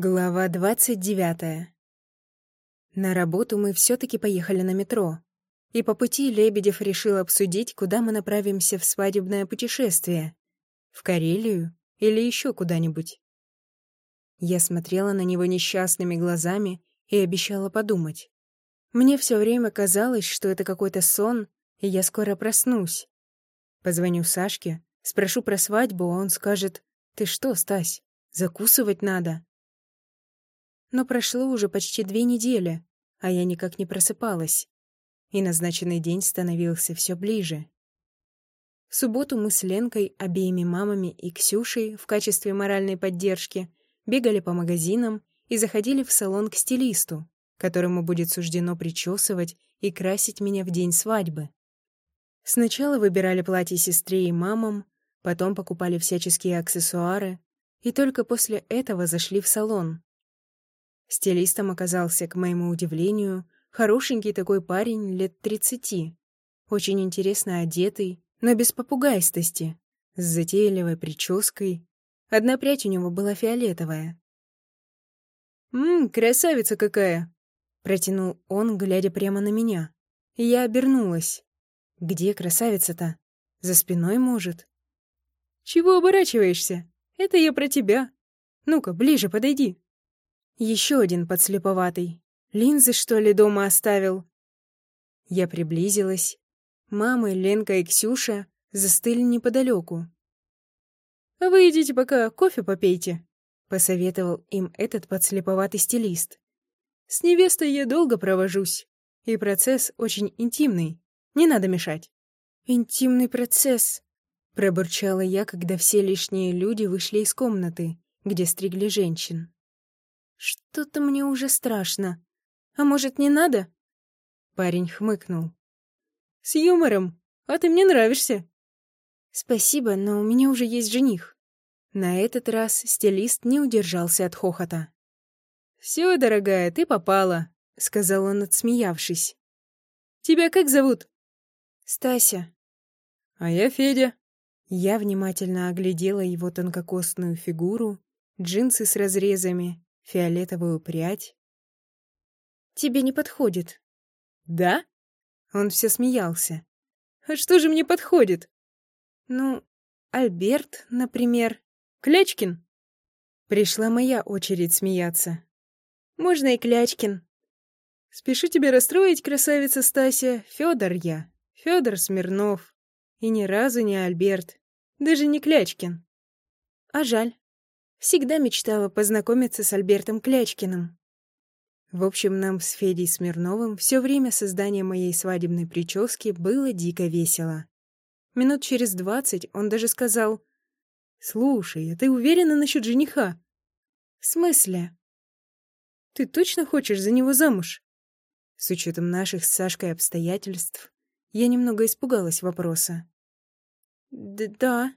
Глава двадцать девятая. На работу мы все-таки поехали на метро. И по пути Лебедев решил обсудить, куда мы направимся в свадебное путешествие. В Карелию или еще куда-нибудь. Я смотрела на него несчастными глазами и обещала подумать. Мне все время казалось, что это какой-то сон, и я скоро проснусь. Позвоню Сашке, спрошу про свадьбу, а он скажет, «Ты что, Стась, закусывать надо?» Но прошло уже почти две недели, а я никак не просыпалась. И назначенный день становился все ближе. В субботу мы с Ленкой, обеими мамами и Ксюшей в качестве моральной поддержки бегали по магазинам и заходили в салон к стилисту, которому будет суждено причесывать и красить меня в день свадьбы. Сначала выбирали платье сестре и мамам, потом покупали всяческие аксессуары, и только после этого зашли в салон. Стилистом оказался, к моему удивлению, хорошенький такой парень лет тридцати, очень интересно одетый, но без попугайстости, с затейливой прической. Одна прядь у него была фиолетовая. «Ммм, красавица какая!» — протянул он, глядя прямо на меня. Я обернулась. «Где красавица-то? За спиной, может?» «Чего оборачиваешься? Это я про тебя. Ну-ка, ближе подойди». Еще один подслеповатый. Линзы, что ли, дома оставил? Я приблизилась. Мама, Ленка и Ксюша застыли неподалеку. «А вы идите пока, кофе попейте», — посоветовал им этот подслеповатый стилист. «С невестой я долго провожусь, и процесс очень интимный, не надо мешать». «Интимный процесс», — пробурчала я, когда все лишние люди вышли из комнаты, где стригли женщин. Что-то мне уже страшно. А может, не надо? Парень хмыкнул. С юмором. А ты мне нравишься. Спасибо, но у меня уже есть жених. На этот раз стилист не удержался от хохота. «Все, дорогая, ты попала», — сказал он, отсмеявшись. «Тебя как зовут?» «Стася». «А я Федя». Я внимательно оглядела его тонкокостную фигуру, джинсы с разрезами, фиолетовую прядь. «Тебе не подходит». «Да?» Он все смеялся. «А что же мне подходит?» «Ну, Альберт, например. Клячкин?» Пришла моя очередь смеяться. «Можно и Клячкин». «Спешу тебя расстроить, красавица Стася. Федор я. Федор Смирнов. И ни разу не Альберт. Даже не Клячкин». «А жаль». Всегда мечтала познакомиться с Альбертом Клячкиным. В общем, нам с Федей Смирновым все время создания моей свадебной прически было дико весело. Минут через двадцать он даже сказал, «Слушай, а ты уверена насчет жениха?» «В смысле?» «Ты точно хочешь за него замуж?» С учетом наших с Сашкой обстоятельств, я немного испугалась вопроса. «Да».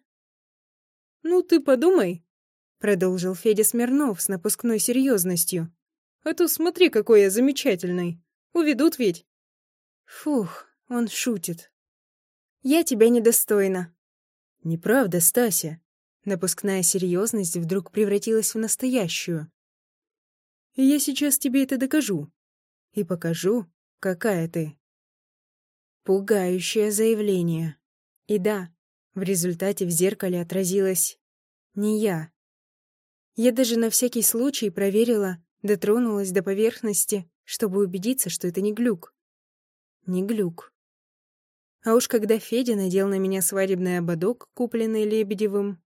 «Ну, ты подумай, Продолжил Федя Смирнов с напускной серьезностью. «А то смотри, какой я замечательный. Уведут ведь». Фух, он шутит. «Я тебя недостойна». «Неправда, Стася». Напускная серьезность вдруг превратилась в настоящую. И я сейчас тебе это докажу. И покажу, какая ты. Пугающее заявление. И да, в результате в зеркале отразилась не я. Я даже на всякий случай проверила, дотронулась до поверхности, чтобы убедиться, что это не глюк. Не глюк. А уж когда Федя надел на меня свадебный ободок, купленный Лебедевым...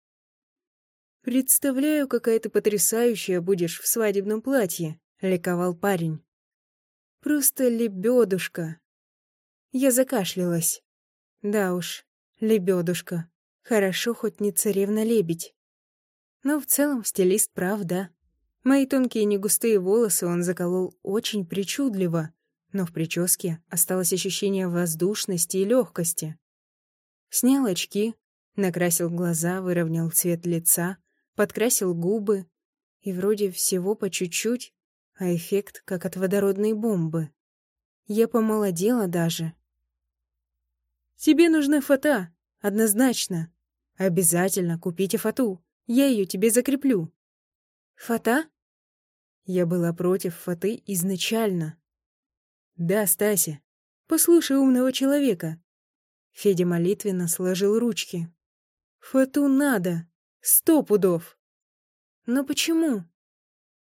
«Представляю, какая ты потрясающая будешь в свадебном платье», — ликовал парень. «Просто лебедушка». Я закашлялась. Да уж, лебедушка. Хорошо, хоть не царевна-лебедь. Но в целом стилист прав, да. Мои тонкие негустые волосы он заколол очень причудливо, но в прическе осталось ощущение воздушности и легкости. Снял очки, накрасил глаза, выровнял цвет лица, подкрасил губы, и вроде всего по чуть-чуть, а эффект как от водородной бомбы. Я помолодела даже. «Тебе нужна фата, однозначно. Обязательно купите фату», я ее тебе закреплю». «Фата?» Я была против Фаты изначально. Да, Стася, послушай умного человека. Федя молитвенно сложил ручки. Фату надо. Сто пудов. Но почему?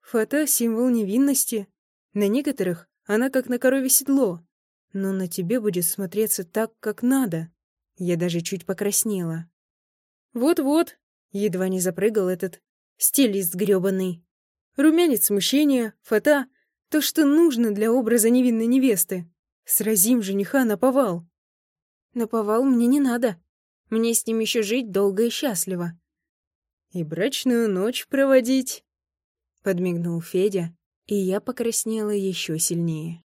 Фата — символ невинности. На некоторых она как на корове седло. Но на тебе будет смотреться так, как надо. Я даже чуть покраснела. Вот-вот, едва не запрыгал этот стилист грёбаный. Румянец смущения, фата — то, что нужно для образа невинной невесты. Сразим жениха на повал. На повал мне не надо. Мне с ним еще жить долго и счастливо. И брачную ночь проводить, — подмигнул Федя, и я покраснела еще сильнее.